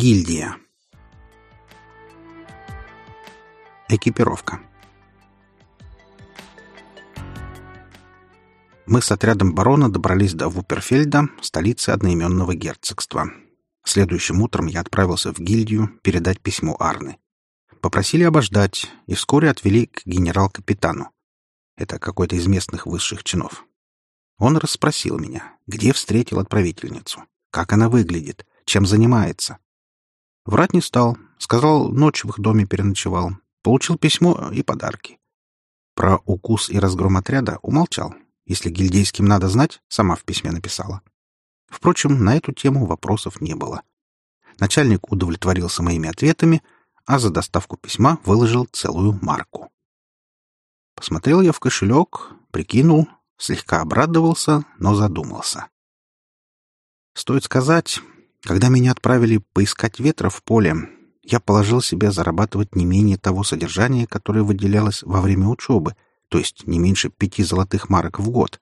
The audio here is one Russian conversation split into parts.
Гильдия. Экипировка. Мы с отрядом барона добрались до Вуперфельда, столицы одноименного герцогства. Следующим утром я отправился в гильдию передать письмо Арны. Попросили обождать и вскоре отвели к генерал-капитану. Это какой-то из местных высших чинов. Он расспросил меня, где встретил отправительницу, как она выглядит, чем занимается. Врать не стал, сказал, ночь в их доме переночевал, получил письмо и подарки. Про укус и разгром отряда умолчал. Если гильдейским надо знать, сама в письме написала. Впрочем, на эту тему вопросов не было. Начальник удовлетворился моими ответами, а за доставку письма выложил целую марку. Посмотрел я в кошелек, прикинул, Слегка обрадовался, но задумался. Стоит сказать, когда меня отправили поискать ветра в поле, я положил себе зарабатывать не менее того содержания, которое выделялось во время учебы, то есть не меньше пяти золотых марок в год.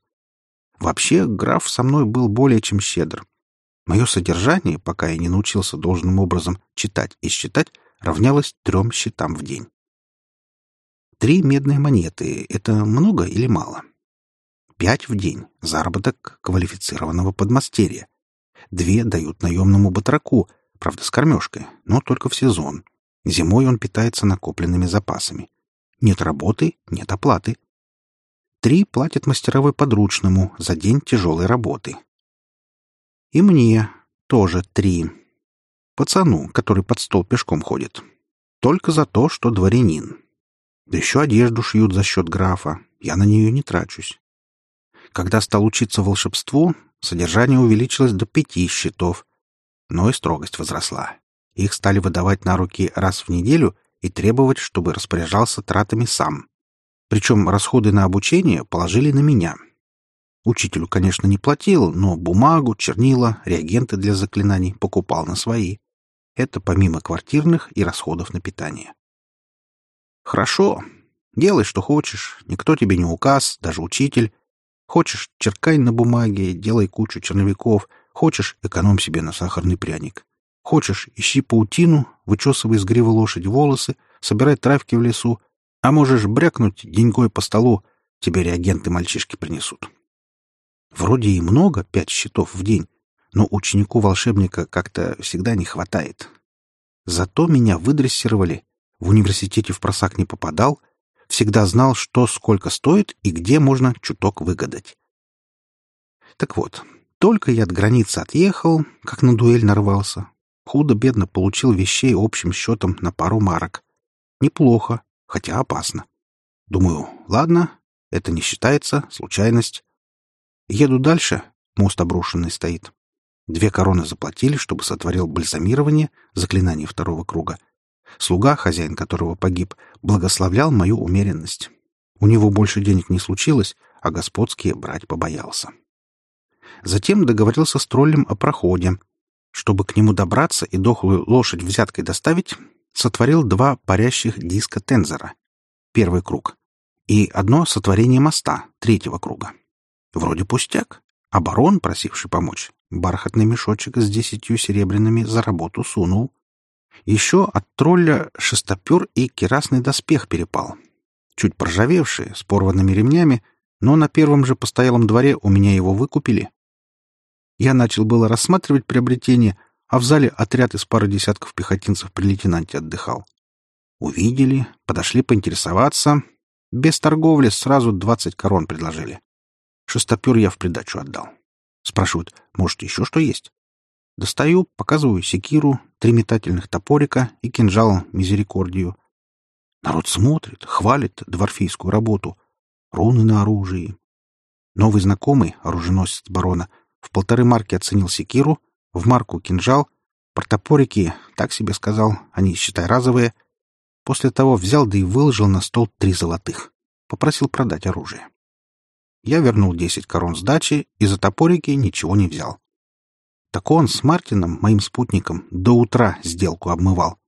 Вообще, граф со мной был более чем щедр. Мое содержание, пока я не научился должным образом читать и считать, равнялось трем счетам в день. Три медные монеты — это много или мало? — Пять в день — заработок квалифицированного подмастерья. Две дают наемному батраку, правда, с кормежкой, но только в сезон. Зимой он питается накопленными запасами. Нет работы — нет оплаты. Три платят мастеровой подручному за день тяжелой работы. И мне тоже три. Пацану, который под стол пешком ходит. Только за то, что дворянин. Да еще одежду шьют за счет графа. Я на нее не трачусь. Когда стал учиться волшебству, содержание увеличилось до пяти счетов, но и строгость возросла. Их стали выдавать на руки раз в неделю и требовать, чтобы распоряжался тратами сам. Причем расходы на обучение положили на меня. Учителю, конечно, не платил, но бумагу, чернила, реагенты для заклинаний покупал на свои. Это помимо квартирных и расходов на питание. Хорошо. Делай, что хочешь. Никто тебе не указ, даже учитель. Хочешь, черкай на бумаге, делай кучу черновиков. Хочешь, экономь себе на сахарный пряник. Хочешь, ищи паутину, вычесывай с гривы лошади волосы, собирай травки в лесу. А можешь брякнуть деньгой по столу, тебе реагенты мальчишки принесут. Вроде и много, пять счетов в день, но ученику волшебника как-то всегда не хватает. Зато меня выдрессировали, в университете в просак не попадал — всегда знал, что сколько стоит и где можно чуток выгадать. Так вот, только я от границы отъехал, как на дуэль нарвался. Худо-бедно получил вещей общим счетом на пару марок. Неплохо, хотя опасно. Думаю, ладно, это не считается, случайность. Еду дальше, мост обрушенный стоит. Две короны заплатили, чтобы сотворил бальзамирование, заклинание второго круга, Слуга, хозяин которого погиб, благословлял мою умеренность. У него больше денег не случилось, а господские брать побоялся. Затем договорился с троллем о проходе. Чтобы к нему добраться и дохлую лошадь взяткой доставить, сотворил два парящих диска Тензора. Первый круг. И одно сотворение моста, третьего круга. Вроде пустяк. А барон, просивший помочь, бархатный мешочек с десятью серебряными за работу сунул. Еще от тролля шестопер и керасный доспех перепал. Чуть проржавевший, с порванными ремнями, но на первом же постоялом дворе у меня его выкупили. Я начал было рассматривать приобретение, а в зале отряд из пары десятков пехотинцев при лейтенанте отдыхал. Увидели, подошли поинтересоваться. Без торговли сразу двадцать корон предложили. Шестопер я в придачу отдал. Спрашивают, может, еще что есть? Достаю, показываю секиру, три метательных топорика и кинжал мизерикордию. Народ смотрит, хвалит дворфийскую работу, руны на оружии. Новый знакомый, оруженосец барона, в полторы марки оценил секиру, в марку кинжал, про топорики, так себе сказал, они, считай, разовые. После того взял да и выложил на стол три золотых. Попросил продать оружие. Я вернул десять корон сдачи и за топорики ничего не взял. Так он с Мартином, моим спутником, до утра сделку обмывал.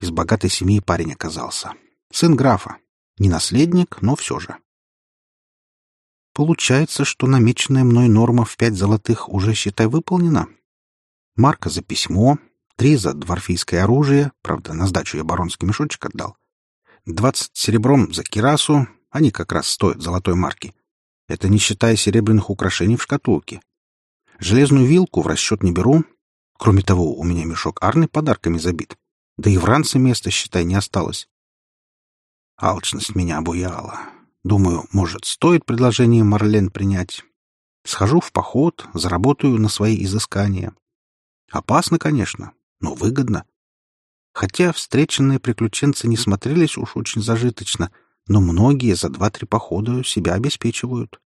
Из богатой семьи парень оказался. Сын графа. Не наследник, но все же. Получается, что намеченная мной норма в пять золотых уже, считай, выполнена. Марка за письмо, три за дворфийское оружие, правда, на сдачу я баронский мешочек отдал. Двадцать серебром за кирасу, они как раз стоят золотой марки. Это не считая серебряных украшений в шкатулке. Железную вилку в расчет не беру. Кроме того, у меня мешок арны подарками забит. Да и в ранце места, считай, не осталось. Алчность меня обуяла. Думаю, может, стоит предложение Марлен принять. Схожу в поход, заработаю на свои изыскания. Опасно, конечно, но выгодно. Хотя встреченные приключенцы не смотрелись уж очень зажиточно, но многие за два-три похода себя обеспечивают.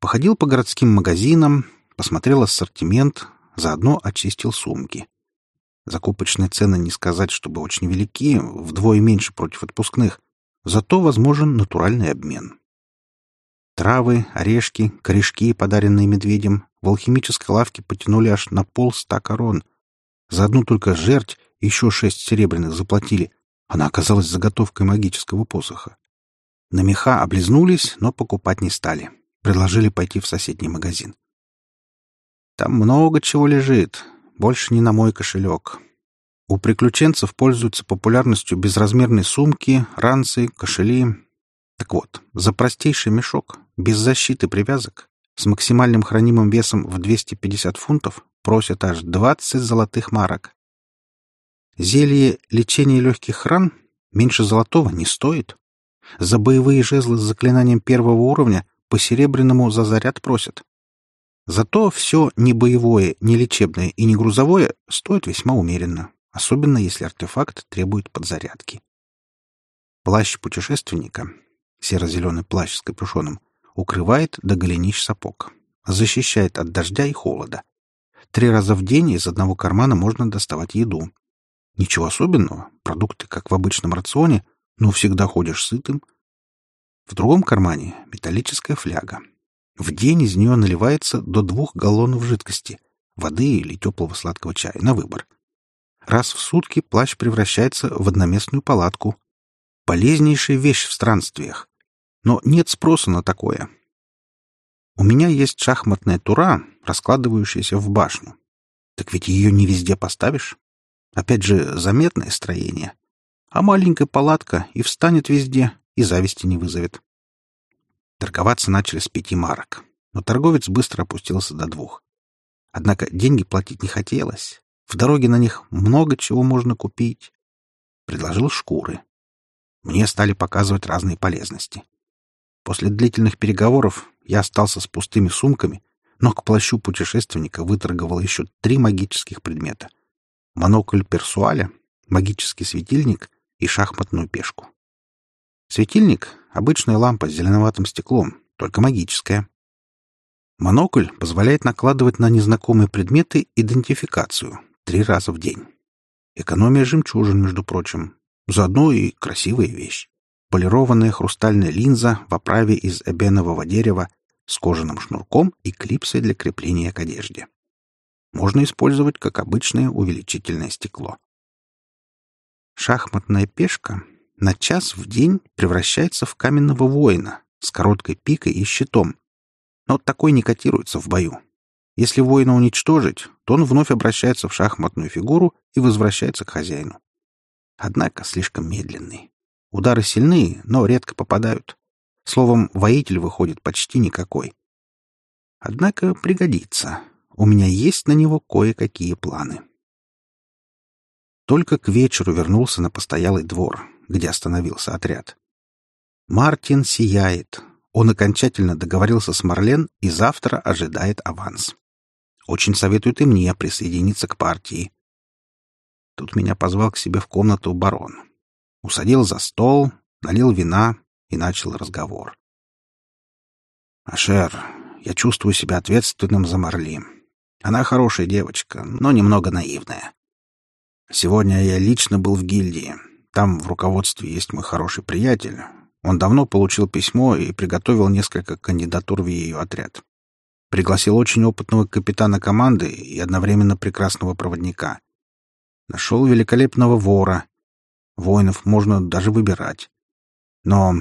Походил по городским магазинам, посмотрел ассортимент, заодно очистил сумки. Закупочные цены не сказать, чтобы очень велики, вдвое меньше против отпускных, зато возможен натуральный обмен. Травы, орешки, корешки, подаренные медведем, в алхимической лавке потянули аж на полста корон. За одну только жерть еще шесть серебряных заплатили. Она оказалась заготовкой магического посоха. На меха облизнулись, но покупать не стали. Предложили пойти в соседний магазин. Там много чего лежит, больше не на мой кошелек. У приключенцев пользуются популярностью безразмерные сумки, ранцы, кошели. Так вот, за простейший мешок, без защиты привязок, с максимальным хранимым весом в 250 фунтов, просят аж 20 золотых марок. Зелье лечения легких ран меньше золотого не стоит. За боевые жезлы с заклинанием первого уровня по серебряному за заряд просят. Зато все не боевое, не лечебное и не грузовое стоит весьма умеренно, особенно если артефакт требует подзарядки. Плащ путешественника, серо-зеленый плащ с капюшоном, укрывает до голенищ сапог, защищает от дождя и холода. Три раза в день из одного кармана можно доставать еду. Ничего особенного, продукты, как в обычном рационе, но всегда ходишь сытым. В другом кармане металлическая фляга, в день из нее наливается до двух галлонов жидкости, воды или теплого сладкого чая, на выбор. Раз в сутки плащ превращается в одноместную палатку. Полезнейшая вещь в странствиях. Но нет спроса на такое. У меня есть шахматная тура, раскладывающаяся в башню. Так ведь ее не везде поставишь. Опять же, заметное строение. А маленькая палатка и встанет везде, и зависти не вызовет. Торговаться начали с пяти марок, но торговец быстро опустился до двух. Однако деньги платить не хотелось. В дороге на них много чего можно купить. Предложил шкуры. Мне стали показывать разные полезности. После длительных переговоров я остался с пустыми сумками, но к плащу путешественника выторговал еще три магических предмета. Монокль персуаля, магический светильник и шахматную пешку. Светильник — обычная лампа с зеленоватым стеклом, только магическая. Монокль позволяет накладывать на незнакомые предметы идентификацию три раза в день. Экономия жемчужин, между прочим. Заодно и красивая вещь. Полированная хрустальная линза в оправе из эбенового дерева с кожаным шнурком и клипсой для крепления к одежде. Можно использовать как обычное увеличительное стекло. Шахматная пешка на час в день превращается в каменного воина с короткой пикой и щитом. Но такой не котируется в бою. Если воина уничтожить, то он вновь обращается в шахматную фигуру и возвращается к хозяину. Однако слишком медленный. Удары сильные, но редко попадают. Словом, воитель выходит почти никакой. Однако пригодится. У меня есть на него кое-какие планы. Только к вечеру вернулся на постоялый двор, где остановился отряд. Мартин сияет. Он окончательно договорился с Марлен и завтра ожидает аванс. Очень советует и мне присоединиться к партии. Тут меня позвал к себе в комнату барон. Усадил за стол, налил вина и начал разговор. «Ашер, я чувствую себя ответственным за Марли. Она хорошая девочка, но немного наивная. Сегодня я лично был в гильдии. Там в руководстве есть мой хороший приятель. Он давно получил письмо и приготовил несколько кандидатур в ее отряд. Пригласил очень опытного капитана команды и одновременно прекрасного проводника. Нашел великолепного вора. Воинов можно даже выбирать. Но...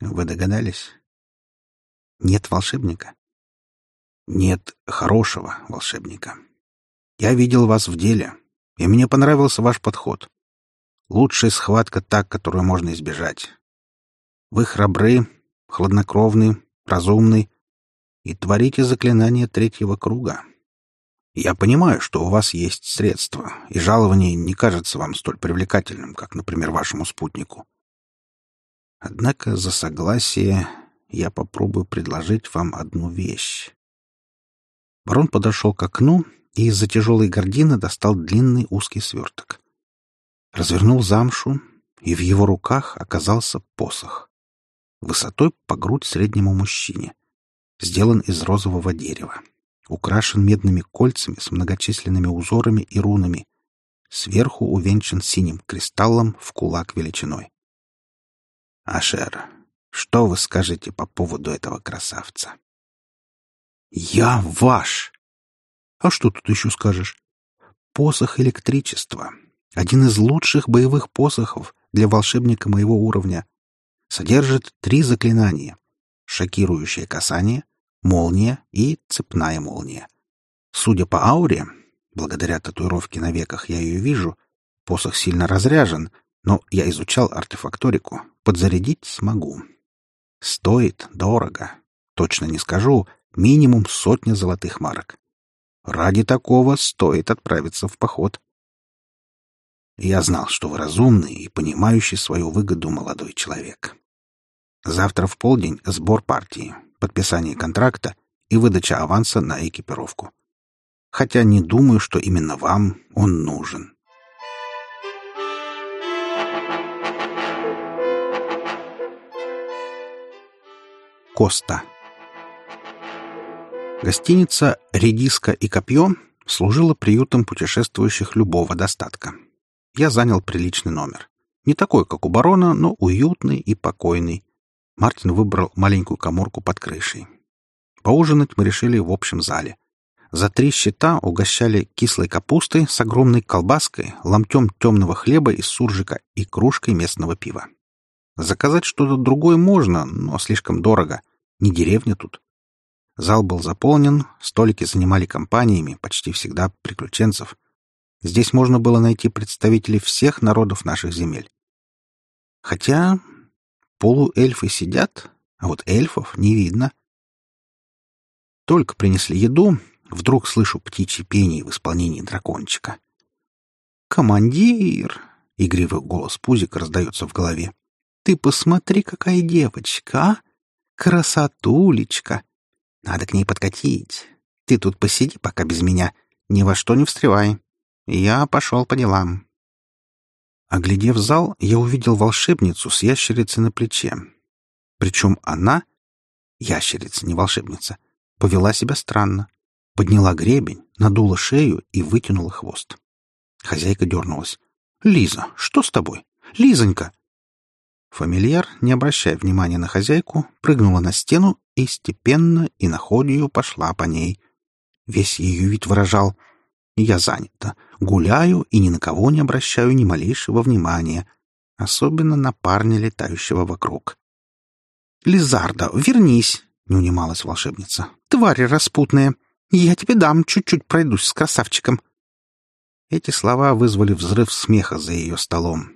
Вы догадались? Нет волшебника. Нет хорошего волшебника. Я видел вас в деле, и мне понравился ваш подход. Лучшая схватка та, которую можно избежать. Вы храбры, хладнокровны, разумны и творите заклинание третьего круга. Я понимаю, что у вас есть средства, и жалование не кажется вам столь привлекательным, как, например, вашему спутнику. Однако за согласие я попробую предложить вам одну вещь. Барон подошел к окну и из-за тяжелой гардины достал длинный узкий сверток. Развернул замшу, и в его руках оказался посох. Высотой по грудь среднему мужчине. Сделан из розового дерева. Украшен медными кольцами с многочисленными узорами и рунами. Сверху увенчан синим кристаллом в кулак величиной. Ашер, что вы скажете по поводу этого красавца? Я ваш! А что тут еще скажешь? Посох электричества. Один из лучших боевых посохов для волшебника моего уровня. Содержит три заклинания. Шокирующее касание, молния и цепная молния. Судя по ауре, благодаря татуировке на веках я ее вижу, посох сильно разряжен, но я изучал артефакторику, подзарядить смогу. Стоит дорого. Точно не скажу, минимум сотня золотых марок. Ради такого стоит отправиться в поход. Я знал, что вы разумный и понимающий свою выгоду молодой человек. Завтра в полдень сбор партии, подписание контракта и выдача аванса на экипировку. Хотя не думаю, что именно вам он нужен. Коста Гостиница «Редиска и копье» служила приютом путешествующих любого достатка. Я занял приличный номер. Не такой, как у барона, но уютный и покойный. Мартин выбрал маленькую коморку под крышей. Поужинать мы решили в общем зале. За три счета угощали кислой капустой с огромной колбаской, ломтем темного хлеба из суржика и кружкой местного пива. Заказать что-то другое можно, но слишком дорого. Не деревня тут. Зал был заполнен, столики занимали компаниями, почти всегда приключенцев. Здесь можно было найти представителей всех народов наших земель. Хотя полуэльфы сидят, а вот эльфов не видно. Только принесли еду, вдруг слышу птичье пение в исполнении дракончика. «Командир!» — игривый голос Пузика раздается в голове. «Ты посмотри, какая девочка, а! Красотулечка! Надо к ней подкатить. Ты тут посиди пока без меня. Ни во что не встревай. Я пошел по делам. Оглядев зал, я увидел волшебницу с ящерицей на плече. Причем она, ящерица, не волшебница, повела себя странно. Подняла гребень, надула шею и вытянула хвост. Хозяйка дернулась. «Лиза, что с тобой? Лизонька!» Фамильяр, не обращая внимания на хозяйку, прыгнула на стену и степенно и находью пошла по ней. Весь ее вид выражал «Я занята, гуляю и ни на кого не обращаю ни малейшего внимания, особенно на парня, летающего вокруг». «Лизарда, вернись!» — не унималась волшебница. «Твари распутные! Я тебе дам, чуть-чуть пройдусь с красавчиком!» Эти слова вызвали взрыв смеха за ее столом.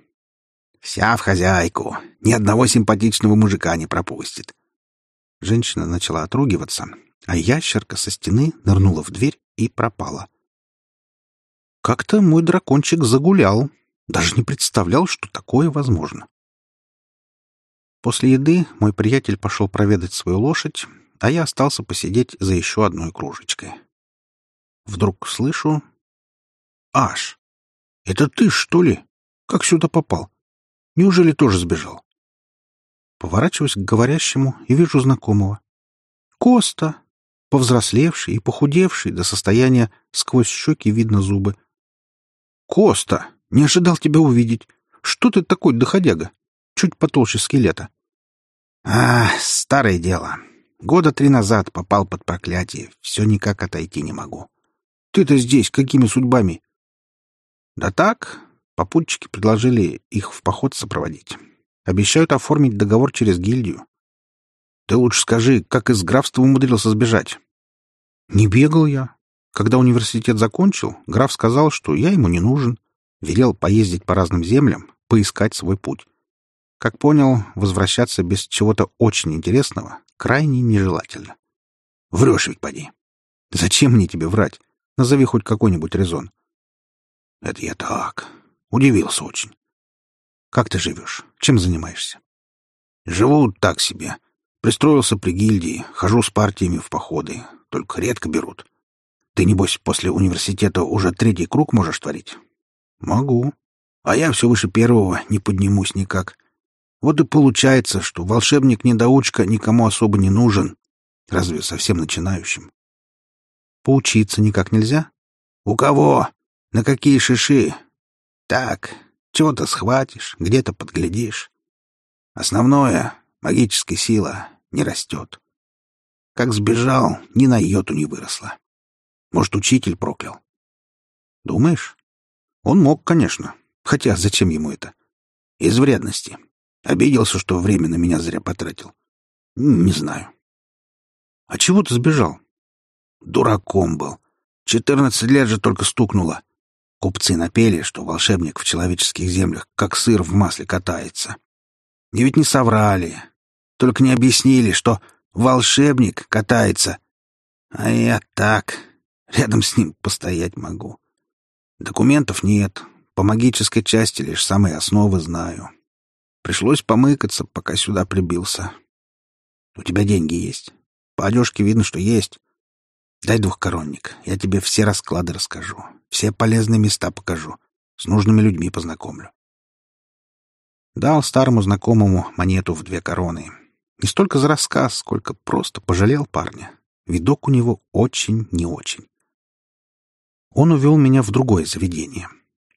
Вся в хозяйку. Ни одного симпатичного мужика не пропустит. Женщина начала отругиваться, а ящерка со стены нырнула в дверь и пропала. Как-то мой дракончик загулял. Даже не представлял, что такое возможно. После еды мой приятель пошел проведать свою лошадь, а я остался посидеть за еще одной кружечкой. Вдруг слышу... «Аш! Это ты, что ли? Как сюда попал?» Неужели тоже сбежал? Поворачиваюсь к говорящему и вижу знакомого. Коста, повзрослевший и похудевший до состояния сквозь щеки видно зубы. Коста, не ожидал тебя увидеть. Что ты такой доходяга? Чуть потолще скелета. А, старое дело. Года три назад попал под проклятие. Все никак отойти не могу. Ты-то здесь какими судьбами? Да так, Попутчики предложили их в поход сопроводить. Обещают оформить договор через гильдию. Ты лучше скажи, как из графства умудрился сбежать? Не бегал я. Когда университет закончил, граф сказал, что я ему не нужен, велел поездить по разным землям, поискать свой путь. Как понял, возвращаться без чего-то очень интересного крайне нежелательно. Врешь ведь, поди. Зачем мне тебе врать? Назови хоть какой-нибудь резон. Это я так. Удивился очень. Как ты живешь? Чем занимаешься? Живу так себе. Пристроился при гильдии, хожу с партиями в походы. Только редко берут. Ты, небось, после университета уже третий круг можешь творить? Могу. А я все выше первого не поднимусь никак. Вот и получается, что волшебник-недоучка никому особо не нужен. Разве совсем начинающим? Поучиться никак нельзя? У кого? На какие шиши? Так, чего-то схватишь, где-то подглядишь. Основное — магическая сила — не растет. Как сбежал, ни на йоту не выросла. Может, учитель проклял? Думаешь? Он мог, конечно. Хотя зачем ему это? Из вредности. Обиделся, что время на меня зря потратил. Не знаю. А чего ты сбежал? Дураком был. Четырнадцать лет же только стукнуло. Купцы напели, что волшебник в человеческих землях как сыр в масле катается. И ведь не соврали. Только не объяснили, что волшебник катается. А я так, рядом с ним постоять могу. Документов нет, по магической части лишь самые основы знаю. Пришлось помыкаться, пока сюда прибился. У тебя деньги есть? По одежке видно, что есть. Дай двухкоронник, я тебе все расклады расскажу, все полезные места покажу, с нужными людьми познакомлю. Дал старому знакомому монету в две короны. Не столько за рассказ, сколько просто пожалел парня. Видок у него очень не очень. Он увел меня в другое заведение.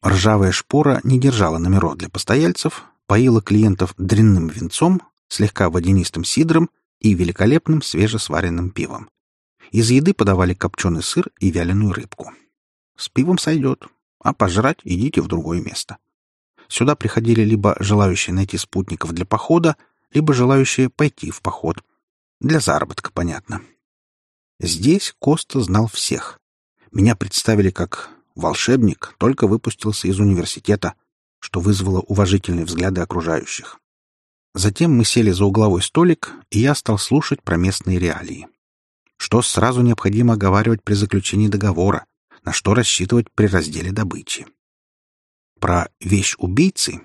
Ржавая шпора не держала номеров для постояльцев, поила клиентов дрянным винцом, слегка водянистым сидром и великолепным свежесваренным пивом. Из еды подавали копченый сыр и вяленую рыбку. С пивом сойдет, а пожрать идите в другое место. Сюда приходили либо желающие найти спутников для похода, либо желающие пойти в поход. Для заработка, понятно. Здесь Коста знал всех. Меня представили как волшебник, только выпустился из университета, что вызвало уважительные взгляды окружающих. Затем мы сели за угловой столик, и я стал слушать про местные реалии что сразу необходимо оговаривать при заключении договора, на что рассчитывать при разделе добычи. Про вещь убийцы,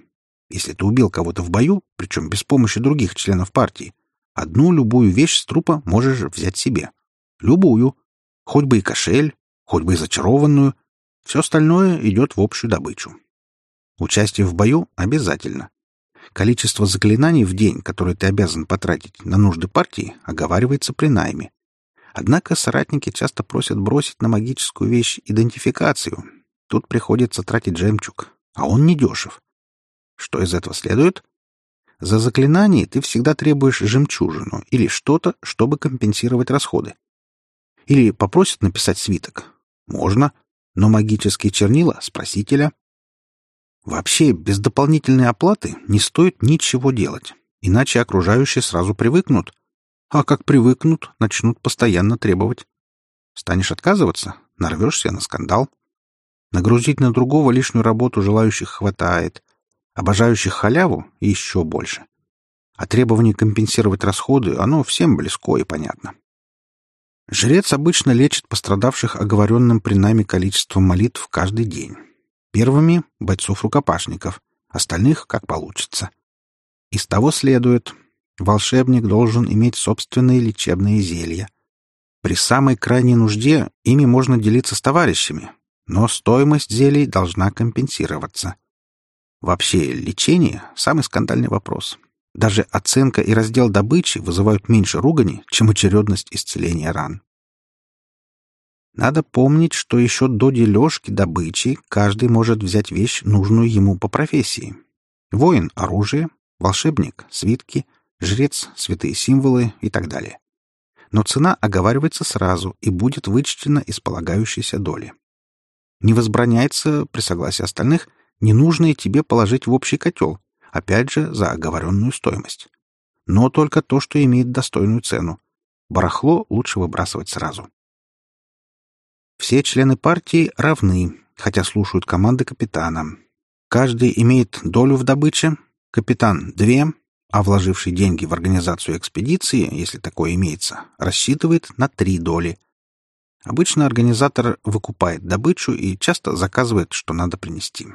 если ты убил кого-то в бою, причем без помощи других членов партии, одну любую вещь с трупа можешь взять себе. Любую. Хоть бы и кошель, хоть бы и зачарованную. Все остальное идет в общую добычу. Участие в бою обязательно. Количество заклинаний в день, которое ты обязан потратить на нужды партии, оговаривается при найме. Однако соратники часто просят бросить на магическую вещь идентификацию. Тут приходится тратить жемчуг, а он недешев. Что из этого следует? За заклинание ты всегда требуешь жемчужину или что-то, чтобы компенсировать расходы. Или попросят написать свиток. Можно, но магические чернила — спросителя. Вообще, без дополнительной оплаты не стоит ничего делать, иначе окружающие сразу привыкнут — а как привыкнут, начнут постоянно требовать. Станешь отказываться — нарвешься на скандал. Нагрузить на другого лишнюю работу желающих хватает. Обожающих халяву — еще больше. А требование компенсировать расходы — оно всем близко и понятно. Жрец обычно лечит пострадавших оговоренным при нами количеством молитв каждый день. Первыми — бойцов-рукопашников, остальных — как получится. Из того следует, Волшебник должен иметь собственные лечебные зелья. При самой крайней нужде ими можно делиться с товарищами, но стоимость зелий должна компенсироваться. Вообще, лечение — самый скандальный вопрос. Даже оценка и раздел добычи вызывают меньше ругани, чем очередность исцеления ран. Надо помнить, что еще до дележки добычи каждый может взять вещь, нужную ему по профессии. Воин — оружие, волшебник — свитки, жрец, святые символы и так далее. Но цена оговаривается сразу и будет вычтена из полагающейся доли. Не возбраняется, при согласии остальных, ненужное тебе положить в общий котел, опять же, за оговоренную стоимость. Но только то, что имеет достойную цену. Барахло лучше выбрасывать сразу. Все члены партии равны, хотя слушают команды капитана. Каждый имеет долю в добыче, капитан — две, а вложивший деньги в организацию экспедиции, если такое имеется, рассчитывает на три доли. Обычно организатор выкупает добычу и часто заказывает, что надо принести.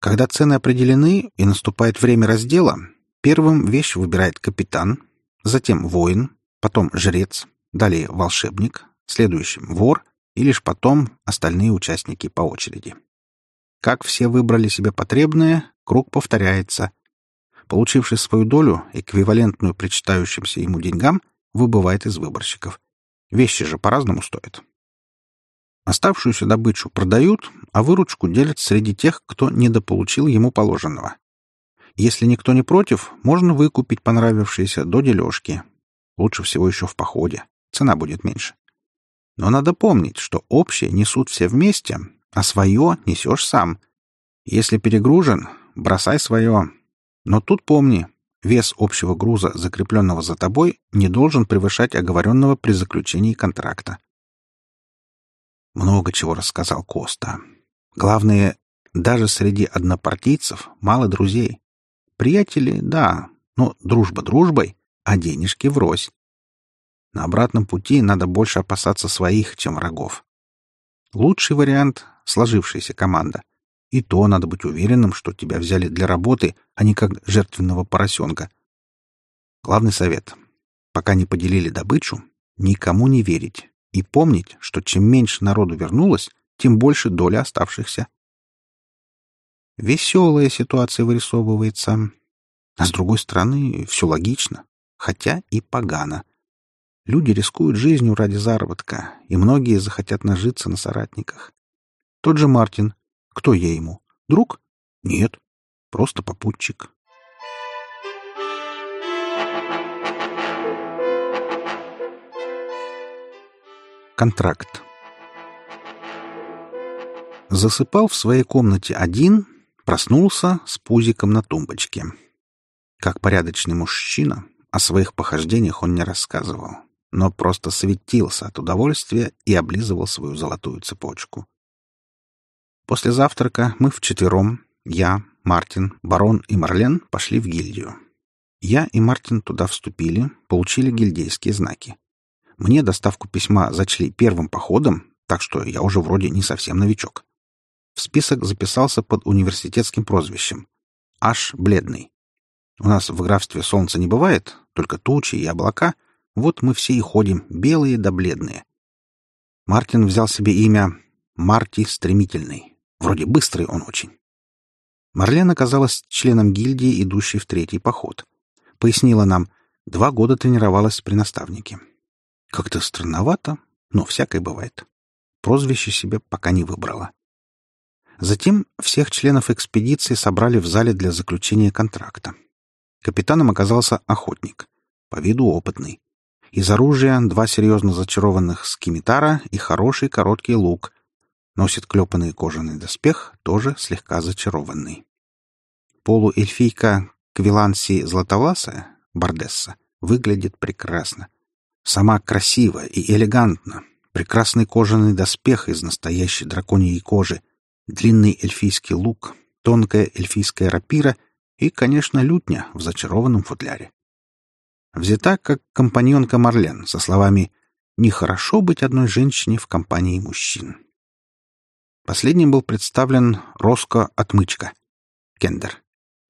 Когда цены определены и наступает время раздела, первым вещь выбирает капитан, затем воин, потом жрец, далее волшебник, следующим вор и лишь потом остальные участники по очереди. Как все выбрали себе потребное, круг повторяется. Получивший свою долю, эквивалентную причитающимся ему деньгам, выбывает из выборщиков. Вещи же по-разному стоят. Оставшуюся добычу продают, а выручку делят среди тех, кто недополучил ему положенного. Если никто не против, можно выкупить понравившиеся до дележки. Лучше всего еще в походе. Цена будет меньше. Но надо помнить, что общее несут все вместе, а свое несешь сам. Если перегружен, бросай свое. Но тут помни, Вес общего груза, закрепленного за тобой, не должен превышать оговоренного при заключении контракта. Много чего рассказал Коста. Главное, даже среди однопартийцев мало друзей. Приятели — да, но дружба дружбой, а денежки врозь. На обратном пути надо больше опасаться своих, чем врагов. Лучший вариант — сложившаяся команда. И то надо быть уверенным, что тебя взяли для работы, а не как жертвенного поросенка. Главный совет. Пока не поделили добычу, никому не верить и помнить, что чем меньше народу вернулось, тем больше доля оставшихся. Веселая ситуация вырисовывается. А с другой стороны, все логично, хотя и погано. Люди рискуют жизнью ради заработка, и многие захотят нажиться на соратниках. Тот же Мартин кто я ему? Друг? Нет, просто попутчик. Контракт. Засыпал в своей комнате один, проснулся с пузиком на тумбочке. Как порядочный мужчина, о своих похождениях он не рассказывал, но просто светился от удовольствия и облизывал свою золотую цепочку. После завтрака мы вчетвером, я, Мартин, барон и Марлен, пошли в гильдию. Я и Мартин туда вступили, получили гильдейские знаки. Мне доставку письма зачли первым походом, так что я уже вроде не совсем новичок. В список записался под университетским прозвищем. Аж бледный. У нас в графстве солнца не бывает, только тучи и облака. Вот мы все и ходим, белые да бледные. Мартин взял себе имя Марти Стремительный. Вроде быстрый он очень. Марлен оказалась членом гильдии, идущей в третий поход. Пояснила нам, два года тренировалась при наставнике. Как-то странновато, но всякое бывает. Прозвище себе пока не выбрала. Затем всех членов экспедиции собрали в зале для заключения контракта. Капитаном оказался охотник, по виду опытный. Из оружия два серьезно зачарованных скимитара и хороший короткий лук, Носит клепанный кожаный доспех, тоже слегка зачарованный. Полуэльфийка Квиланси Златовласая, Бардесса, выглядит прекрасно. Сама красива и элегантна. Прекрасный кожаный доспех из настоящей драконьей кожи, длинный эльфийский лук, тонкая эльфийская рапира и, конечно, лютня в зачарованном футляре. Взята как компаньонка Марлен со словами «Нехорошо быть одной женщине в компании мужчин». Последним был представлен Роско-отмычка, кендер,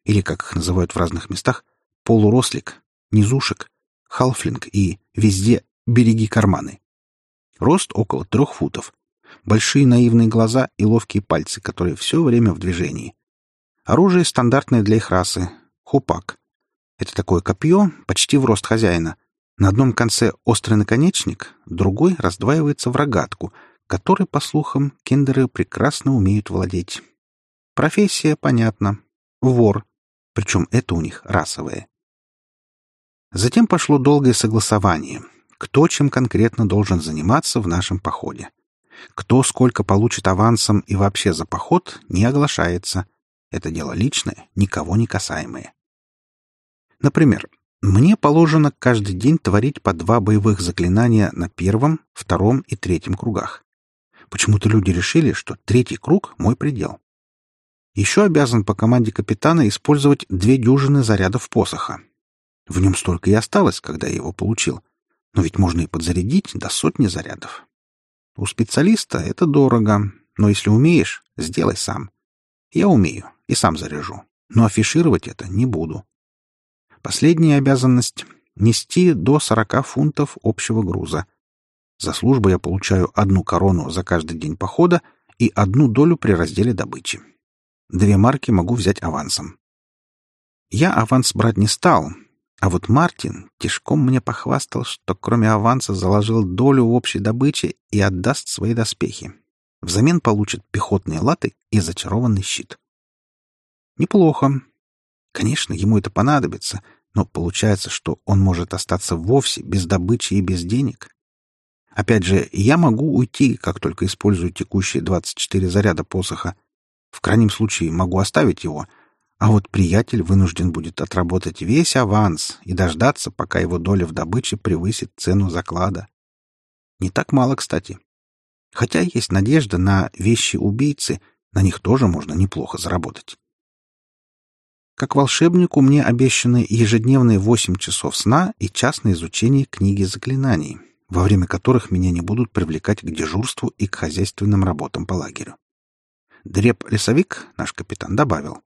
или, как их называют в разных местах, полурослик, низушек, халфлинг и везде береги карманы. Рост около трех футов. Большие наивные глаза и ловкие пальцы, которые все время в движении. Оружие стандартное для их расы — хупак. Это такое копье, почти в рост хозяина. На одном конце острый наконечник, другой раздваивается в рогатку — которой, по слухам, кендеры прекрасно умеют владеть. Профессия, понятна. Вор. Причем это у них расовое. Затем пошло долгое согласование. Кто чем конкретно должен заниматься в нашем походе. Кто сколько получит авансом и вообще за поход, не оглашается. Это дело личное, никого не касаемое. Например, Мне положено каждый день творить по два боевых заклинания на первом, втором и третьем кругах. Почему-то люди решили, что третий круг — мой предел. Еще обязан по команде капитана использовать две дюжины зарядов посоха. В нем столько и осталось, когда я его получил. Но ведь можно и подзарядить до сотни зарядов. У специалиста это дорого, но если умеешь, сделай сам. Я умею и сам заряжу, но афишировать это не буду. Последняя обязанность — нести до 40 фунтов общего груза. За службу я получаю одну корону за каждый день похода и одну долю при разделе добычи. Две марки могу взять авансом. Я аванс брать не стал, а вот Мартин тишком мне похвастал, что кроме аванса заложил долю в общей добыче и отдаст свои доспехи. Взамен получит пехотные латы и зачарованный щит. Неплохо. Конечно, ему это понадобится, но получается, что он может остаться вовсе без добычи и без денег. Опять же, я могу уйти, как только использую текущие 24 заряда посоха. В крайнем случае могу оставить его, а вот приятель вынужден будет отработать весь аванс и дождаться, пока его доля в добыче превысит цену заклада. Не так мало, кстати. Хотя есть надежда на вещи убийцы, на них тоже можно неплохо заработать. Как волшебнику мне обещаны ежедневные восемь часов сна и час изучение книги заклинаний, во время которых меня не будут привлекать к дежурству и к хозяйственным работам по лагерю. Дреб-лесовик, наш капитан, добавил.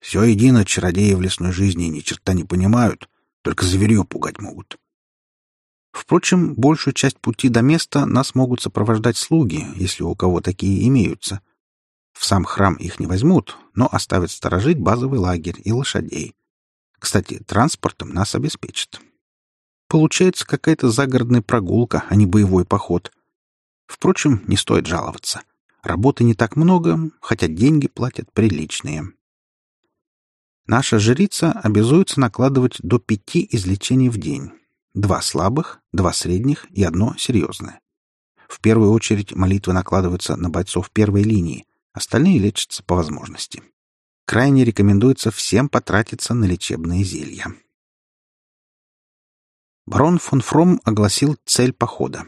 Все едино, чародеи в лесной жизни ни черта не понимают, только зверье пугать могут. Впрочем, большую часть пути до места нас могут сопровождать слуги, если у кого такие имеются. В сам храм их не возьмут, но оставят сторожить базовый лагерь и лошадей. Кстати, транспортом нас обеспечат. Получается какая-то загородная прогулка, а не боевой поход. Впрочем, не стоит жаловаться. Работы не так много, хотя деньги платят приличные. Наша жрица обязуется накладывать до пяти излечений в день. Два слабых, два средних и одно серьезное. В первую очередь молитвы накладываются на бойцов первой линии, остальные лечатся по возможности. Крайне рекомендуется всем потратиться на лечебные зелья. Барон фон Фром огласил цель похода.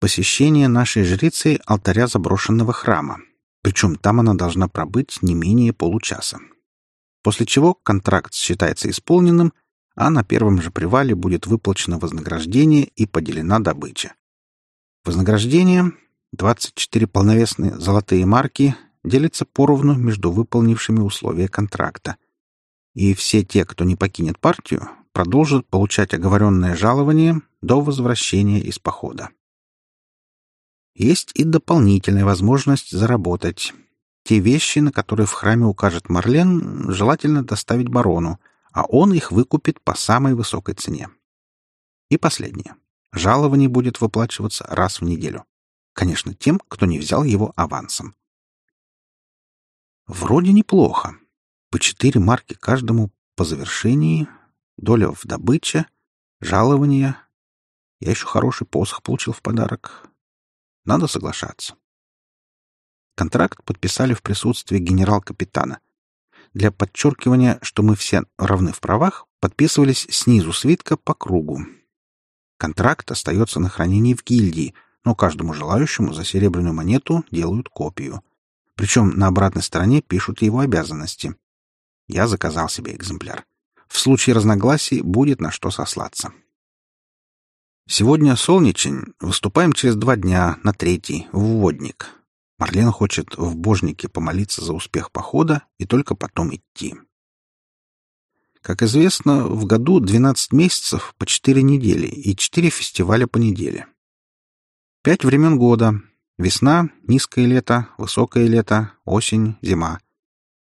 Посещение нашей жрицы алтаря заброшенного храма. Причем там она должна пробыть не менее получаса после чего контракт считается исполненным, а на первом же привале будет выплачено вознаграждение и поделена добыча. Вознаграждение — 24 полновесные золотые марки — делится поровну между выполнившими условия контракта. И все те, кто не покинет партию, продолжат получать оговоренное жалование до возвращения из похода. Есть и дополнительная возможность заработать — те вещи, на которые в храме укажет Марлен, желательно доставить барону, а он их выкупит по самой высокой цене. И последнее. Жалование будет выплачиваться раз в неделю. Конечно, тем, кто не взял его авансом. Вроде неплохо. По четыре марки каждому по завершении, доля в добыче, жалование. Я еще хороший посох получил в подарок. Надо соглашаться. Контракт подписали в присутствии генерал-капитана. Для подчеркивания, что мы все равны в правах, подписывались снизу свитка по кругу. Контракт остается на хранении в гильдии, но каждому желающему за серебряную монету делают копию. Причем на обратной стороне пишут его обязанности. Я заказал себе экземпляр. В случае разногласий будет на что сослаться. Сегодня солнечень, выступаем через два дня на третий, в Водник. Марлен хочет в Божнике помолиться за успех похода и только потом идти. Как известно, в году 12 месяцев по 4 недели и 4 фестиваля по неделе. Пять времен года. Весна, низкое лето, высокое лето, осень, зима.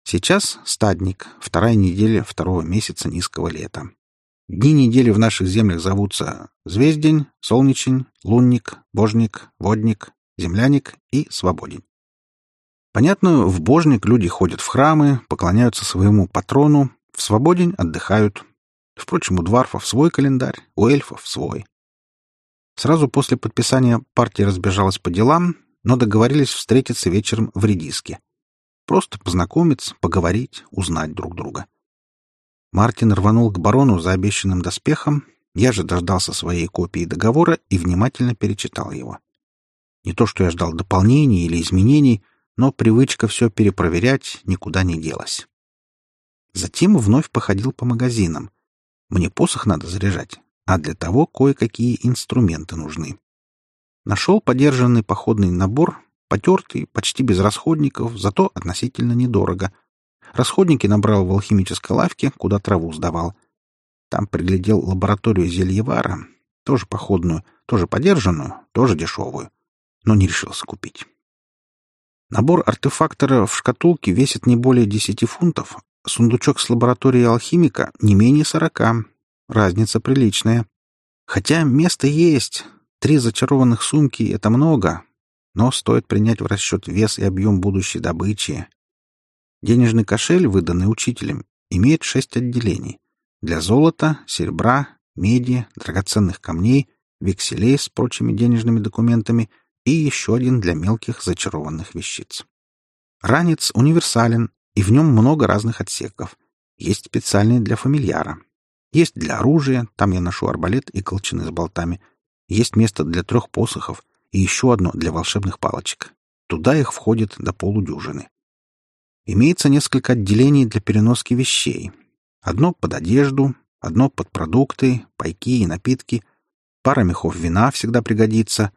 Сейчас стадник, вторая неделя второго месяца низкого лета. Дни недели в наших землях зовутся Звездень, Солнечень, Лунник, Божник, Водник, земляник и свободен. Понятно, в божник люди ходят в храмы, поклоняются своему патрону, в свободень отдыхают. Впрочем, у дварфов свой календарь, у эльфов свой. Сразу после подписания партия разбежалась по делам, но договорились встретиться вечером в редиске. Просто познакомиться, поговорить, узнать друг друга. Мартин рванул к барону за обещанным доспехом, я же дождался своей копии договора и внимательно перечитал его. Не то, что я ждал дополнений или изменений, но привычка все перепроверять никуда не делась. Затем вновь походил по магазинам. Мне посох надо заряжать, а для того кое-какие инструменты нужны. Нашел подержанный походный набор, потертый, почти без расходников, зато относительно недорого. Расходники набрал в алхимической лавке, куда траву сдавал. Там приглядел лабораторию зельевара, тоже походную, тоже подержанную, тоже дешевую, но не решился купить. Набор артефактора в шкатулке весит не более десяти фунтов, сундучок с лабораторией алхимика не менее сорока. Разница приличная. Хотя место есть. Три зачарованных сумки — это много, но стоит принять в расчет вес и объем будущей добычи. Денежный кошель, выданный учителем, имеет шесть отделений. Для золота, серебра, меди, драгоценных камней, векселей с прочими денежными документами и еще один для мелких зачарованных вещиц. Ранец универсален, и в нем много разных отсеков. Есть специальный для фамильяра. Есть для оружия, там я ношу арбалет и колчаны с болтами. Есть место для трех посохов и еще одно для волшебных палочек. Туда их входит до полудюжины. Имеется несколько отделений для переноски вещей. Одно под одежду, одно под продукты, пайки и напитки. Пара мехов вина всегда пригодится.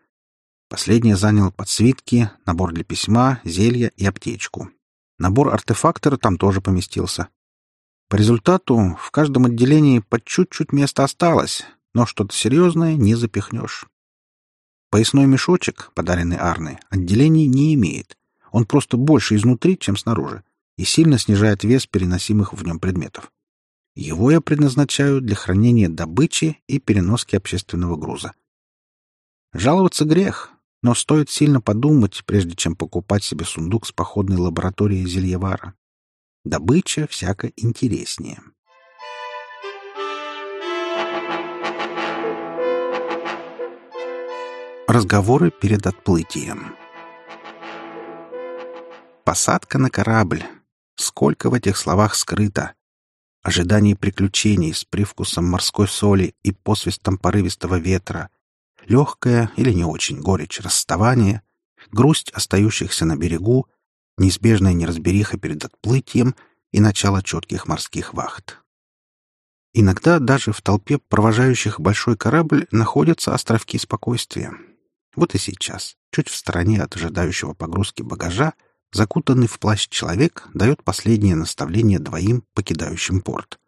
Последнее занял подсвитки, набор для письма, зелья и аптечку. Набор артефактора там тоже поместился. По результату в каждом отделении по чуть-чуть места осталось, но что-то серьезное не запихнешь. Поясной мешочек, подаренный Арной, отделений не имеет. Он просто больше изнутри, чем снаружи, и сильно снижает вес переносимых в нем предметов. Его я предназначаю для хранения добычи и переноски общественного груза. Жаловаться грех, но стоит сильно подумать, прежде чем покупать себе сундук с походной лабораторией Зельевара. Добыча всяко интереснее. Разговоры перед отплытием. Посадка на корабль. Сколько в этих словах скрыто. Ожидание приключений с привкусом морской соли и посвистом порывистого ветра. Легкая или не очень горечь расставания. Грусть остающихся на берегу. Неизбежная неразбериха перед отплытием и начало четких морских вахт. Иногда даже в толпе провожающих большой корабль находятся островки спокойствия. Вот и сейчас, чуть в стороне от ожидающего погрузки багажа, Закутанный в плащ человек дает последнее наставление двоим, покидающим порт.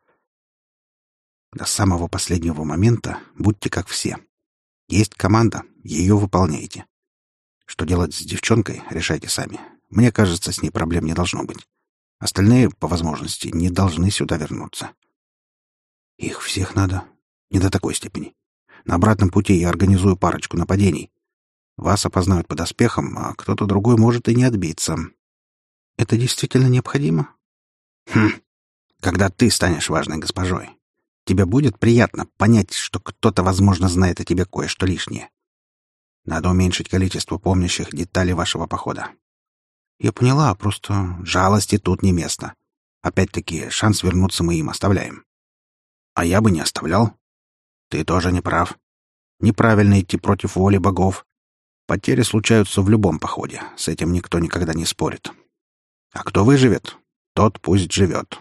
До самого последнего момента будьте как все. Есть команда, ее выполняйте. Что делать с девчонкой, решайте сами. Мне кажется, с ней проблем не должно быть. Остальные, по возможности, не должны сюда вернуться. Их всех надо. Не до такой степени. На обратном пути я организую парочку нападений. Вас опознают по доспехам, а кто-то другой может и не отбиться. Это действительно необходимо? Хм. Когда ты станешь важной госпожой, тебе будет приятно понять, что кто-то, возможно, знает о тебе кое-что лишнее. Надо уменьшить количество помнящих деталей вашего похода. Я поняла, просто жалости тут не место. Опять-таки, шанс вернуться мы им оставляем. А я бы не оставлял. Ты тоже не прав. Неправильно идти против воли богов. Потери случаются в любом походе, с этим никто никогда не спорит. А кто выживет, тот пусть живет.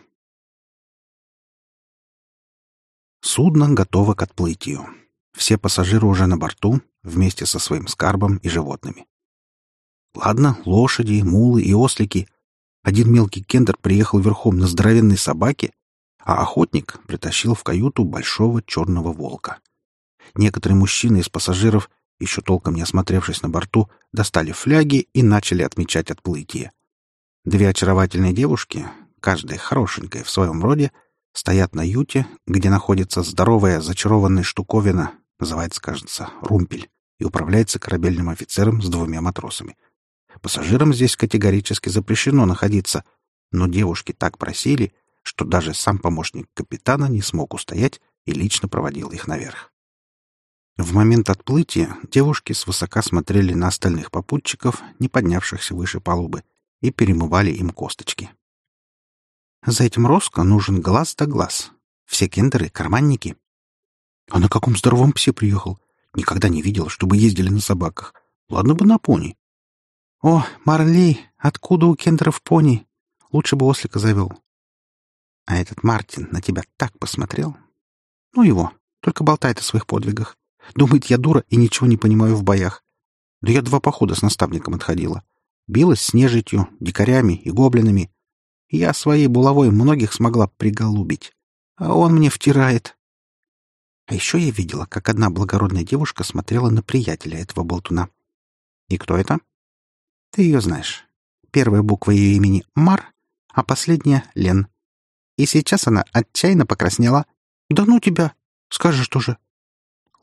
Судно готово к отплытию. Все пассажиры уже на борту, вместе со своим скарбом и животными. Ладно, лошади, мулы и ослики. Один мелкий кендер приехал верхом на здоровенной собаке, а охотник притащил в каюту большого черного волка. Некоторые мужчины из пассажиров, еще толком не осмотревшись на борту, достали фляги и начали отмечать отплытие. Две очаровательные девушки, каждая хорошенькая в своем роде, стоят на юте, где находится здоровая зачарованная штуковина, называется, кажется, румпель, и управляется корабельным офицером с двумя матросами. Пассажирам здесь категорически запрещено находиться, но девушки так просили, что даже сам помощник капитана не смог устоять и лично проводил их наверх. В момент отплытия девушки свысока смотрели на остальных попутчиков, не поднявшихся выше палубы, и перемывали им косточки. За этим Роско нужен глаз да глаз. Все кендеры — карманники. А на каком здоровом псе приехал? Никогда не видел, чтобы ездили на собаках. Ладно бы на пони. О, Марли, откуда у кендеров пони? Лучше бы ослика завел. А этот Мартин на тебя так посмотрел. Ну его, только болтает о своих подвигах. Думает, я дура и ничего не понимаю в боях. Да я два похода с наставником отходила. Билась с нежитью, дикарями и гоблинами. Я своей булавой многих смогла приголубить. А он мне втирает. А еще я видела, как одна благородная девушка смотрела на приятеля этого болтуна. И кто это? Ты ее знаешь. Первая буква ее имени — Мар, а последняя — Лен. И сейчас она отчаянно покраснела. «Да ну тебя! Скажешь тоже!»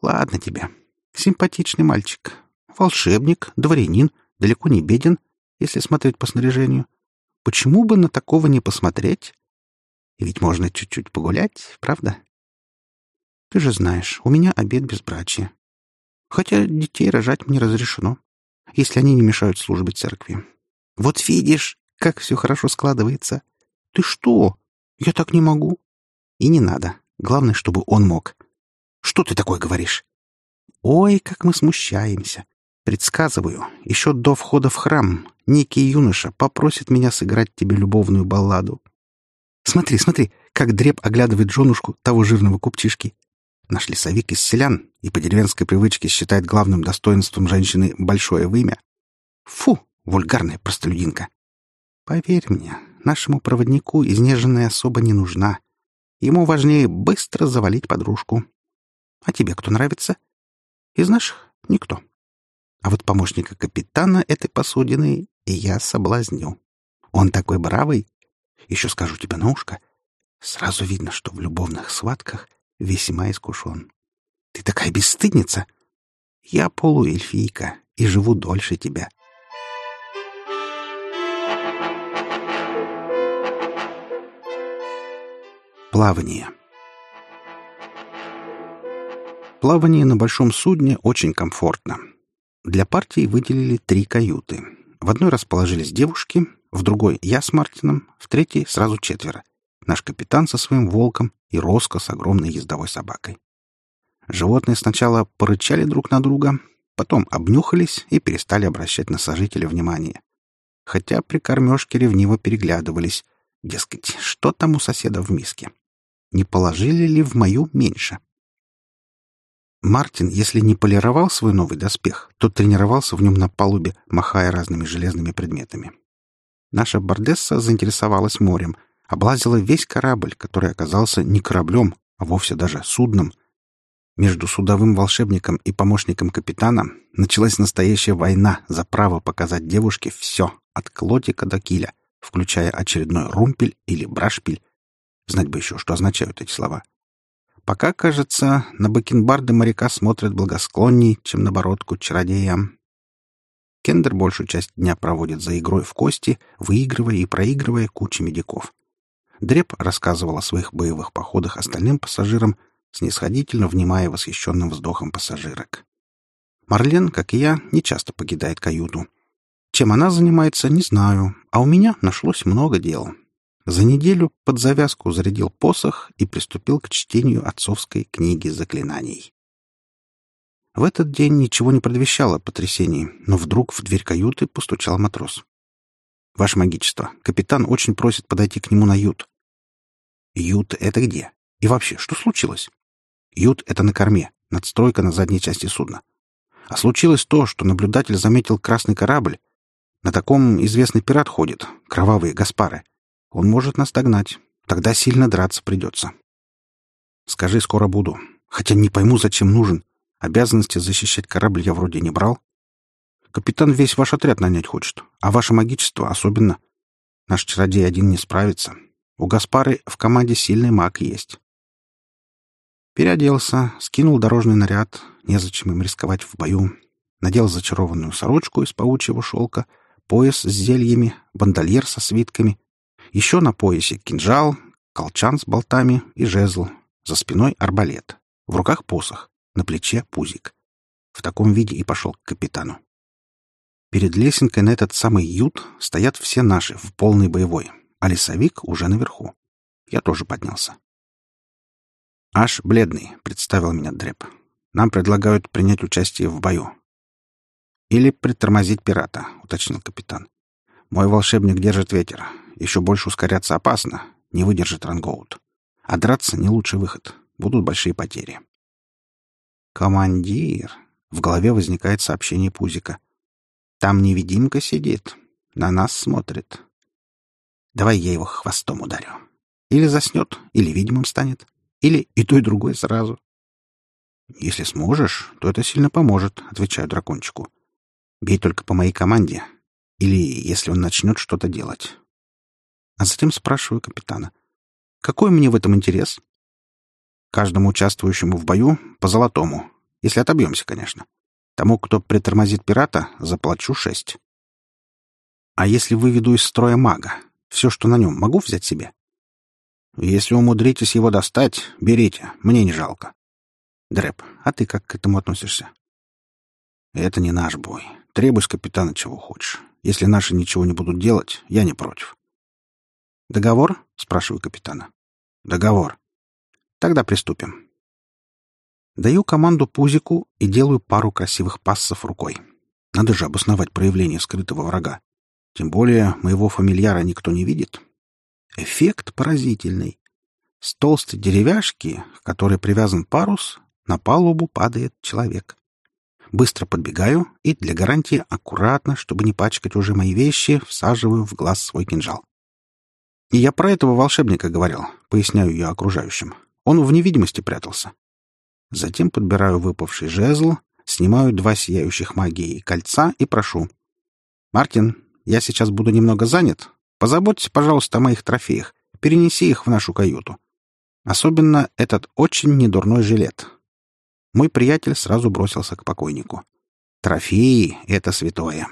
«Ладно тебе. Симпатичный мальчик. Волшебник, дворянин, далеко не беден, если смотреть по снаряжению. Почему бы на такого не посмотреть? И ведь можно чуть-чуть погулять, правда? Ты же знаешь, у меня обед безбрачия. Хотя детей рожать мне разрешено, если они не мешают службе церкви. Вот видишь, как все хорошо складывается. Ты что? Я так не могу. И не надо. Главное, чтобы он мог. Что ты такое говоришь? Ой, как мы смущаемся. Предсказываю, еще до входа в храм некий юноша попросит меня сыграть тебе любовную балладу. Смотри, смотри, как дреб оглядывает женушку того жирного купчишки. Наш лесовик из селян и по деревенской привычке считает главным достоинством женщины большое вымя. Фу, вульгарная простолюдинка. Поверь мне, нашему проводнику изнеженная особа не нужна. Ему важнее быстро завалить подружку. А тебе кто нравится? Из наших — никто. А вот помощника капитана этой посудины я соблазню. Он такой бравый. Еще скажу тебе на ушко. Сразу видно, что в любовных схватках весьма искушен. Ты такая бесстыдница. Я полуэльфийка и живу дольше тебя. — Плавание. Плавание на большом судне очень комфортно. Для партии выделили три каюты. В одной расположились девушки, в другой — я с Мартином, в третьей — сразу четверо. Наш капитан со своим волком и Роско с огромной ездовой собакой. Животные сначала порычали друг на друга, потом обнюхались и перестали обращать на сожителя внимание. Хотя при кормежке ревниво переглядывались, дескать, что там у соседа в миске не положили ли в мою меньше. Мартин, если не полировал свой новый доспех, то тренировался в нем на палубе, махая разными железными предметами. Наша Бардесса заинтересовалась морем, облазила весь корабль, который оказался не кораблем, а вовсе даже судном. Между судовым волшебником и помощником капитана началась настоящая война за право показать девушке все, от клотика до киля, включая очередной румпель или брашпиль, Знать бы еще, что означают эти слова. Пока, кажется, на бакенбарды моряка смотрят благосклонней, чем на бородку чародея. Кендер большую часть дня проводит за игрой в кости, выигрывая и проигрывая кучи медиков. Дреб рассказывал о своих боевых походах остальным пассажирам, снисходительно внимая восхищенным вздохом пассажирок. Марлен, как и я, не часто покидает каюту. Чем она занимается, не знаю, а у меня нашлось много дел. За неделю под завязку зарядил посох и приступил к чтению отцовской книги заклинаний. В этот день ничего не предвещало потрясений, но вдруг в дверь каюты постучал матрос. «Ваше магичество, капитан очень просит подойти к нему на ют». «Ют — это где? И вообще, что случилось?» «Ют — это на корме, надстройка на задней части судна. А случилось то, что наблюдатель заметил красный корабль. На таком известный пират ходит, кровавые Гаспары. Он может нас догнать. Тогда сильно драться придется. Скажи, скоро буду. Хотя не пойму, зачем нужен. Обязанности защищать корабль я вроде не брал. Капитан весь ваш отряд нанять хочет, а ваше магичество особенно. Наш чародей один не справится. У Гаспары в команде сильный маг есть. Переоделся, скинул дорожный наряд, незачем им рисковать в бою, надел зачарованную сорочку из паучьего шелка, пояс с зельями, бандольер со свитками, еще на поясе кинжал, колчан с болтами и жезл. За спиной арбалет. В руках посох. На плече пузик. В таком виде и пошел к капитану. Перед лесенкой на этот самый ют стоят все наши в полной боевой, а лесовик уже наверху. Я тоже поднялся. «Аж бледный», — представил меня Дреп. «Нам предлагают принять участие в бою». «Или притормозить пирата», — уточнил капитан. «Мой волшебник держит ветер. Еще больше ускоряться опасно. Не выдержит рангоут. А драться — не лучший выход. Будут большие потери». «Командир!» — в голове возникает сообщение Пузика. «Там невидимка сидит. На нас смотрит. Давай я его хвостом ударю. Или заснет, или видимым станет. Или и то, и другое сразу. Если сможешь, то это сильно поможет, отвечаю дракончику. Бей только по моей команде. Или если он начнет что-то делать. А затем спрашиваю капитана. Какой мне в этом интерес? Каждому участвующему в бою по золотому. Если отобьемся, конечно. Тому, кто притормозит пирата, заплачу шесть. А если выведу из строя мага? Все, что на нем, могу взять себе? Если умудритесь его достать, берите, мне не жалко. Дрэп, а ты как к этому относишься? Это не наш бой. Требуй с капитана чего хочешь. Если наши ничего не будут делать, я не против. Договор? Спрашиваю капитана. Договор. Тогда приступим. Даю команду Пузику и делаю пару красивых пассов рукой. Надо же обосновать проявление скрытого врага. Тем более моего фамильяра никто не видит. Эффект поразительный. С толстой деревяшки, к которой привязан парус, на палубу падает человек. Быстро подбегаю и для гарантии аккуратно, чтобы не пачкать уже мои вещи, всаживаю в глаз свой кинжал. И я про этого волшебника говорил, поясняю я окружающим. Он в невидимости прятался. Затем подбираю выпавший жезл, снимаю два сияющих магии кольца и прошу. «Мартин, я сейчас буду немного занят. Позаботься, пожалуйста, о моих трофеях. Перенеси их в нашу каюту. Особенно этот очень недурной жилет. Мой приятель сразу бросился к покойнику. Трофеи — это святое.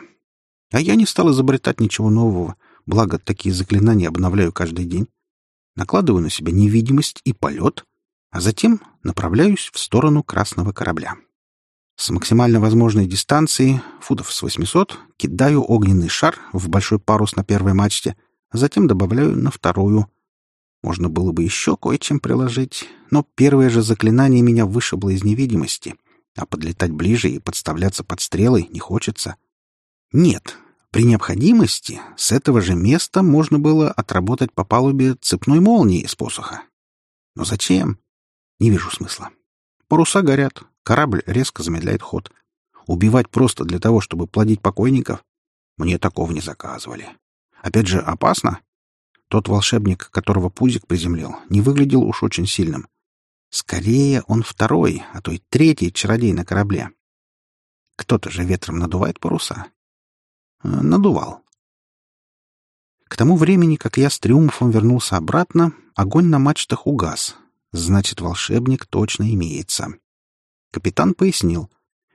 А я не стал изобретать ничего нового, благо такие заклинания обновляю каждый день. Накладываю на себя невидимость и полет, а затем направляюсь в сторону красного корабля. С максимально возможной дистанции, футов с 800, кидаю огненный шар в большой парус на первой мачте, а затем добавляю на вторую. Можно было бы еще кое-чем приложить, но первое же заклинание меня вышибло из невидимости, а подлетать ближе и подставляться под стрелы не хочется. Нет, при необходимости с этого же места можно было отработать по палубе цепной молнии с посоха. Но зачем? Не вижу смысла. Паруса горят, Корабль резко замедляет ход. Убивать просто для того, чтобы плодить покойников? Мне такого не заказывали. Опять же, опасно. Тот волшебник, которого Пузик приземлил, не выглядел уж очень сильным. Скорее, он второй, а то и третий чародей на корабле. Кто-то же ветром надувает паруса. Э, надувал. К тому времени, как я с триумфом вернулся обратно, огонь на мачтах угас. Значит, волшебник точно имеется. Капитан пояснил.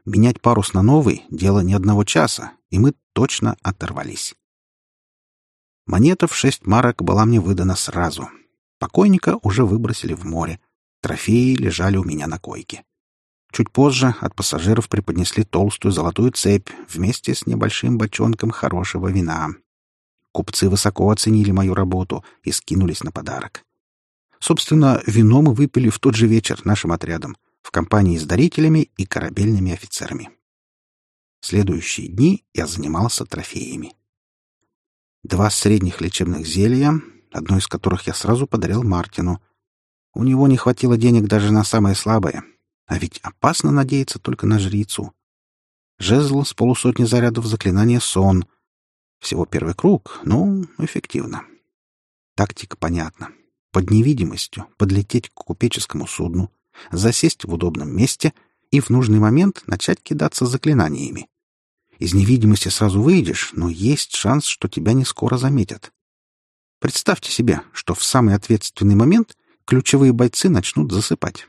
Менять парус на новый — дело не одного часа, и мы точно оторвались. Монета в шесть марок была мне выдана сразу. Покойника уже выбросили в море. Трофеи лежали у меня на койке. Чуть позже от пассажиров преподнесли толстую золотую цепь вместе с небольшим бочонком хорошего вина. Купцы высоко оценили мою работу и скинулись на подарок. Собственно, вино мы выпили в тот же вечер нашим отрядом в компании с дарителями и корабельными офицерами. Следующие дни я занимался трофеями. Два средних лечебных зелья, одно из которых я сразу подарил Мартину. У него не хватило денег даже на самое слабое, а ведь опасно надеяться только на жрицу. Жезл с полусотни зарядов заклинания «Сон». Всего первый круг, ну, эффективно. Тактика понятна. Под невидимостью подлететь к купеческому судну, засесть в удобном месте и в нужный момент начать кидаться заклинаниями. Из невидимости сразу выйдешь, но есть шанс, что тебя не скоро заметят. Представьте себе, что в самый ответственный момент ключевые бойцы начнут засыпать.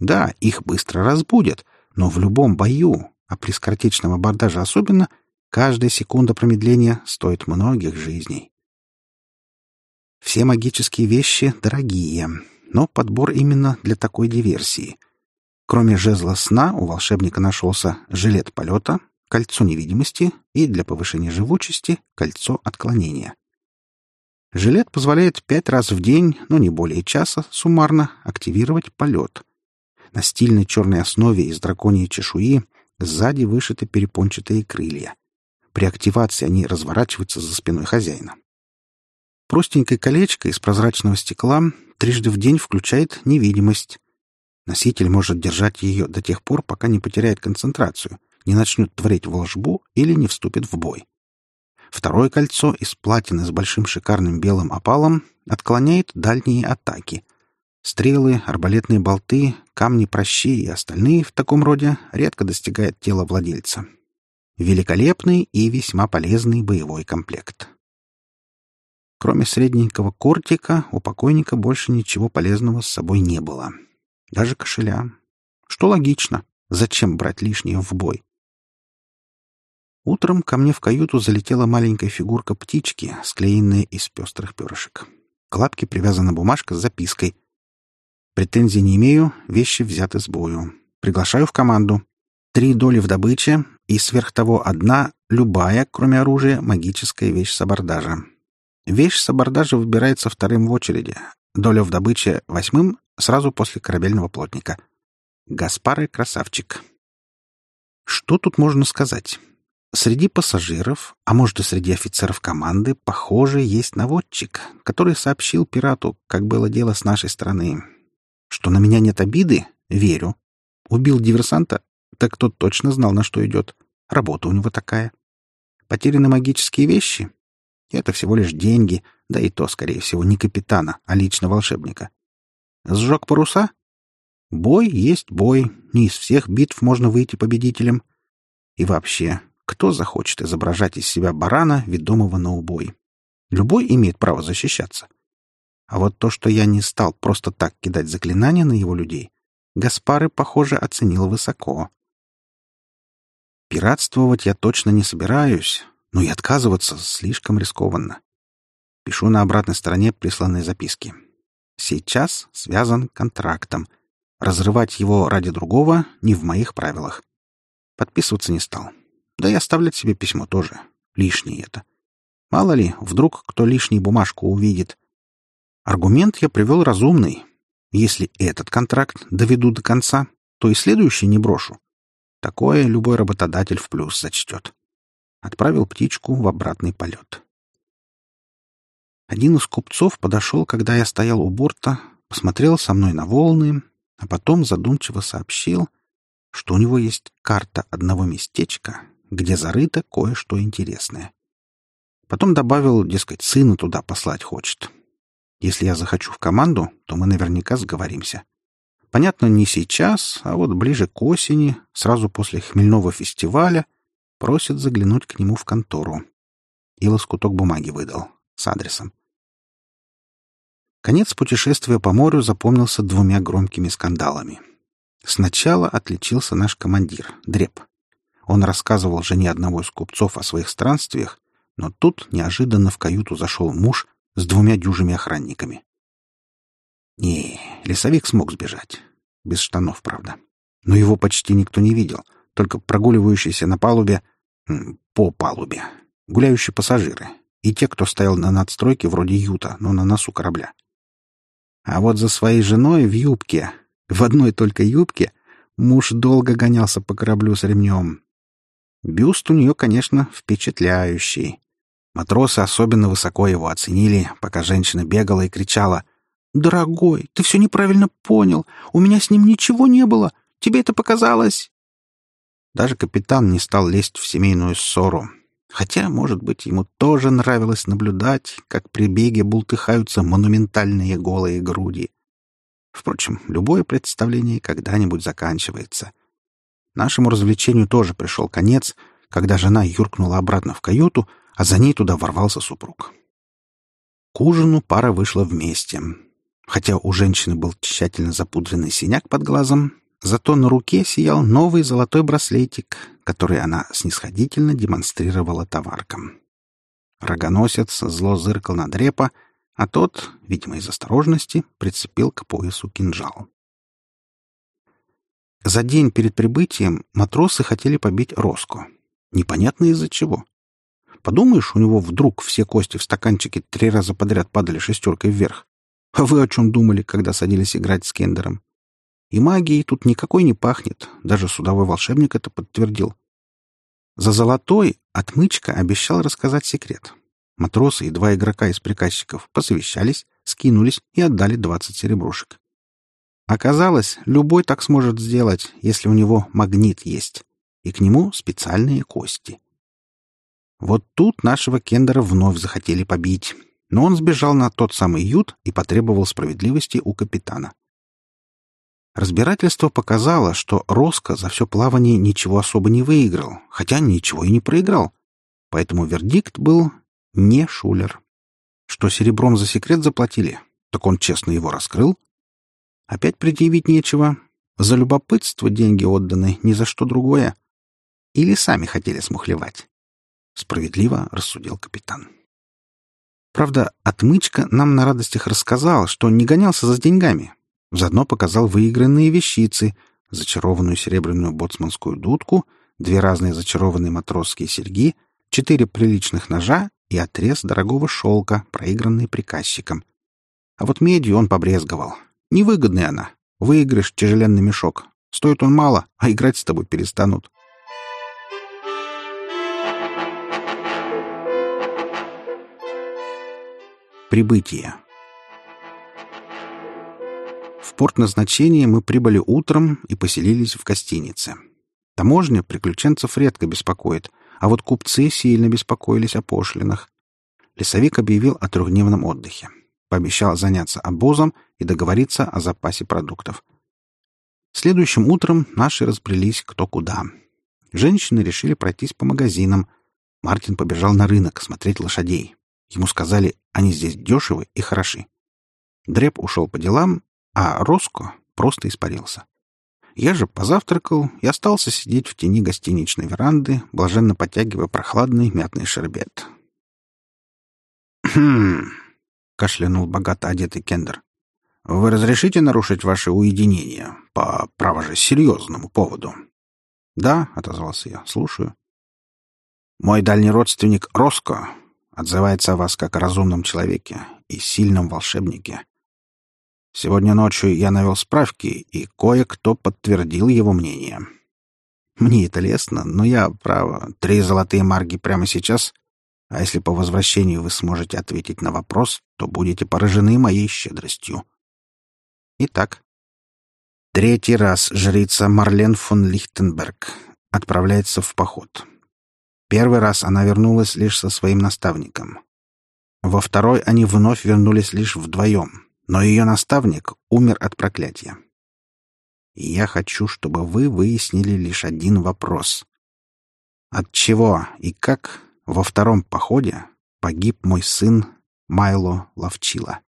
Да, их быстро разбудят, но в любом бою, а при скоротечном абордаже особенно, каждая секунда промедления стоит многих жизней. Все магические вещи дорогие, но подбор именно для такой диверсии. Кроме жезла сна у волшебника нашелся жилет полета, кольцо невидимости и для повышения живучести кольцо отклонения. Жилет позволяет пять раз в день, но не более часа, суммарно, активировать полет. На стильной черной основе из драконьей чешуи сзади вышиты перепончатые крылья. При активации они разворачиваются за спиной хозяина. Простенькое колечко из прозрачного стекла трижды в день включает невидимость. Носитель может держать ее до тех пор, пока не потеряет концентрацию, не начнет творить волшбу или не вступит в бой. Второе кольцо из платины с большим шикарным белым опалом отклоняет дальние атаки. Стрелы, арбалетные болты, камни прощи и остальные в таком роде редко достигают тела владельца. Великолепный и весьма полезный боевой комплект. Кроме средненького кортика, у покойника больше ничего полезного с собой не было. Даже кошеля. Что логично. Зачем брать лишнее в бой? Утром ко мне в каюту залетела маленькая фигурка птички, склеенная из пестрых перышек. К лапке привязана бумажка с запиской. Претензий не имею, вещи взяты с бою. Приглашаю в команду. Три доли в добыче и сверх того одна, любая, кроме оружия, магическая вещь с абордажа. Вещь с абордажа выбирается вторым в очереди. Доля в добыче — восьмым, сразу после корабельного плотника. Гаспары — красавчик. Что тут можно сказать? Среди пассажиров, а может и среди офицеров команды, похоже, есть наводчик, который сообщил пирату, как было дело с нашей стороны. Что на меня нет обиды? Верю. Убил диверсанта? Так тот точно знал, на что идет. Работа у него такая. Потеряны магические вещи? Это всего лишь деньги, да и то, скорее всего, не капитана, а лично волшебника. Сжег паруса? Бой есть бой. Не из всех битв можно выйти победителем. И вообще, кто захочет изображать из себя барана, ведомого на убой? Любой имеет право защищаться. А вот то, что я не стал просто так кидать заклинания на его людей, Гаспары, похоже, оценил высоко. Пиратствовать я точно не собираюсь, но и отказываться слишком рискованно. Пишу на обратной стороне присланной записки. Сейчас связан контрактом. Разрывать его ради другого не в моих правилах. Подписываться не стал. Да и оставлять себе письмо тоже. Лишнее это. Мало ли, вдруг кто лишний бумажку увидит. Аргумент я привел разумный. Если этот контракт доведу до конца, то и следующий не брошу. Такое любой работодатель в плюс зачтет. Отправил птичку в обратный полет. Один из купцов подошел, когда я стоял у борта, посмотрел со мной на волны, а потом задумчиво сообщил, что у него есть карта одного местечка, где зарыто кое-что интересное. Потом добавил, дескать, сына туда послать хочет. Если я захочу в команду, то мы наверняка сговоримся. Понятно, не сейчас, а вот ближе к осени, сразу после хмельного фестиваля, просит заглянуть к нему в контору. И лоскуток бумаги выдал с адресом. Конец путешествия по морю запомнился двумя громкими скандалами. Сначала отличился наш командир, Дреб. Он рассказывал жене одного из купцов о своих странствиях, но тут неожиданно в каюту зашел муж с двумя дюжими охранниками. Не, лесовик смог сбежать. Без штанов, правда. Но его почти никто не видел, только прогуливающиеся на палубе... по палубе. Гуляющие пассажиры. И те, кто стоял на надстройке вроде юта, но на носу корабля. А вот за своей женой в юбке, в одной только юбке, муж долго гонялся по кораблю с ремнем, Бюст у нее, конечно, впечатляющий. Матросы особенно высоко его оценили, пока женщина бегала и кричала. «Дорогой, ты все неправильно понял. У меня с ним ничего не было. Тебе это показалось?» Даже капитан не стал лезть в семейную ссору. Хотя, может быть, ему тоже нравилось наблюдать, как при беге бултыхаются монументальные голые груди. Впрочем, любое представление когда-нибудь заканчивается. Нашему развлечению тоже пришел конец, когда жена юркнула обратно в каюту, а за ней туда ворвался супруг. К ужину пара вышла вместе. Хотя у женщины был тщательно запудренный синяк под глазом, зато на руке сиял новый золотой браслетик, который она снисходительно демонстрировала товаркам. Рогоносец зло зыркал на дрепа, а тот, видимо, из осторожности, прицепил к поясу кинжал. За день перед прибытием матросы хотели побить Роску. Непонятно из-за чего. Подумаешь, у него вдруг все кости в стаканчике три раза подряд падали шестеркой вверх. А вы о чем думали, когда садились играть с Кендером? И магией тут никакой не пахнет. Даже судовой волшебник это подтвердил. За золотой отмычка обещал рассказать секрет. Матросы и два игрока из приказчиков посовещались, скинулись и отдали двадцать серебрушек. Оказалось, любой так сможет сделать, если у него магнит есть, и к нему специальные кости. Вот тут нашего Кендера вновь захотели побить, но он сбежал на тот самый ют и потребовал справедливости у капитана. Разбирательство показало, что Роско за все плавание ничего особо не выиграл, хотя ничего и не проиграл. Поэтому вердикт был не шулер. Что серебром за секрет заплатили, так он честно его раскрыл. Опять предъявить нечего. За любопытство деньги отданы, ни за что другое. Или сами хотели смухлевать. Справедливо рассудил капитан. Правда, отмычка нам на радостях рассказал, что не гонялся за деньгами, Заодно показал выигранные вещицы, зачарованную серебряную боцманскую дудку, две разные зачарованные матросские серьги, четыре приличных ножа и отрез дорогого шелка, проигранный приказчиком. А вот медью он побрезговал. Невыгодная она. Выигрыш — тяжеленный мешок. Стоит он мало, а играть с тобой перестанут. Прибытие. В порт назначения мы прибыли утром и поселились в гостинице. Таможня приключенцев редко беспокоит, а вот купцы сильно беспокоились о пошлинах. Лесовик объявил о трехдневном отдыхе. Пообещал заняться обозом и договориться о запасе продуктов. Следующим утром наши разбрелись кто куда. Женщины решили пройтись по магазинам. Мартин побежал на рынок смотреть лошадей. Ему сказали, они здесь дешевы и хороши. Дреб ушел по делам, а Роско просто испарился. Я же позавтракал и остался сидеть в тени гостиничной веранды, блаженно подтягивая прохладный мятный шербет. «Хм...» — кашлянул богато одетый кендер. «Вы разрешите нарушить ваше уединение по, право же, серьезному поводу?» «Да», — отозвался я, — «слушаю». «Мой дальний родственник Роско отзывается о вас как о разумном человеке и сильном волшебнике. Сегодня ночью я навел справки, и кое-кто подтвердил его мнение. Мне это лестно, но я, право, три золотые марги прямо сейчас. А если по возвращении вы сможете ответить на вопрос, то будете поражены моей щедростью. Итак, третий раз жрица Марлен фон Лихтенберг отправляется в поход. Первый раз она вернулась лишь со своим наставником. Во второй они вновь вернулись лишь вдвоем, но ее наставник умер от проклятия. И я хочу, чтобы вы выяснили лишь один вопрос. От чего и как во втором походе погиб мой сын Майло Ловчила?